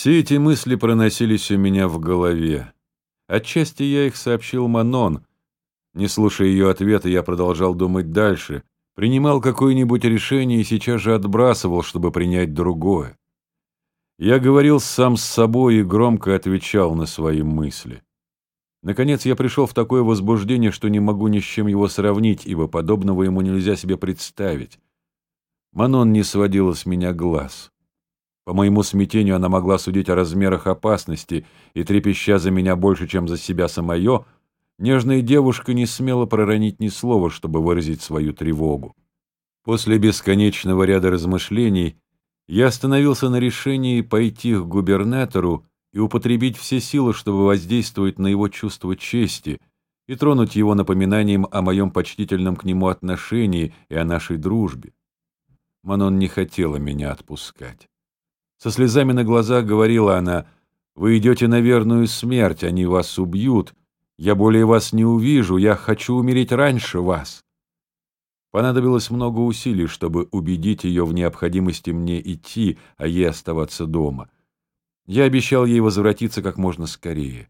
Все эти мысли проносились у меня в голове. Отчасти я их сообщил Манон. Не слушая ее ответа, я продолжал думать дальше, принимал какое-нибудь решение и сейчас же отбрасывал, чтобы принять другое. Я говорил сам с собой и громко отвечал на свои мысли. Наконец я пришел в такое возбуждение, что не могу ни с чем его сравнить, ибо подобного ему нельзя себе представить. Манон не сводила с меня глаз. По моему смятению она могла судить о размерах опасности, и, трепеща за меня больше, чем за себя самое, нежная девушка не смела проронить ни слова, чтобы выразить свою тревогу. После бесконечного ряда размышлений я остановился на решении пойти к губернатору и употребить все силы, чтобы воздействовать на его чувство чести и тронуть его напоминанием о моем почтительном к нему отношении и о нашей дружбе. Манон не хотела меня отпускать. Со слезами на глазах говорила она, «Вы идете на верную смерть, они вас убьют. Я более вас не увижу, я хочу умереть раньше вас». Понадобилось много усилий, чтобы убедить ее в необходимости мне идти, а ей оставаться дома. Я обещал ей возвратиться как можно скорее.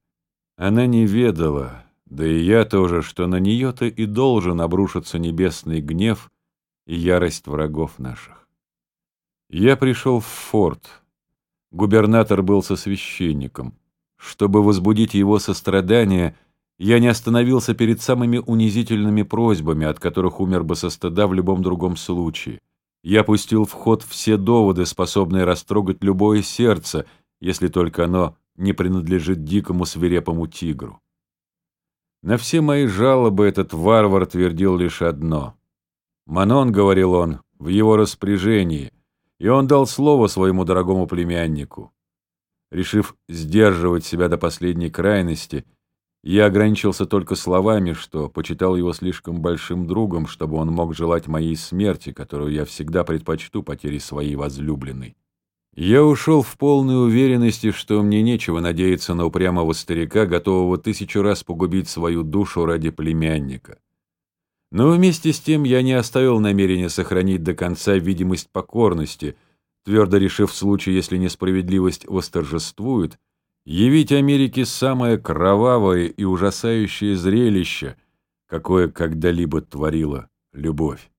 Она не ведала, да и я тоже, что на нее-то и должен обрушиться небесный гнев и ярость врагов наших. Я пришел в форт, Губернатор был со священником. Чтобы возбудить его сострадание, я не остановился перед самыми унизительными просьбами, от которых умер бы со стыда в любом другом случае. Я пустил в ход все доводы, способные растрогать любое сердце, если только оно не принадлежит дикому свирепому тигру. На все мои жалобы этот варвар твердил лишь одно. «Манон», — говорил он, — «в его распоряжении — и он дал слово своему дорогому племяннику. Решив сдерживать себя до последней крайности, я ограничился только словами, что почитал его слишком большим другом, чтобы он мог желать моей смерти, которую я всегда предпочту потере своей возлюбленной. Я ушел в полной уверенности, что мне нечего надеяться на упрямого старика, готового тысячу раз погубить свою душу ради племянника. Но вместе с тем я не оставил намерения сохранить до конца видимость покорности, твердо решив в случае, если несправедливость восторжествует, явить Америке самое кровавое и ужасающее зрелище, какое когда-либо творила любовь.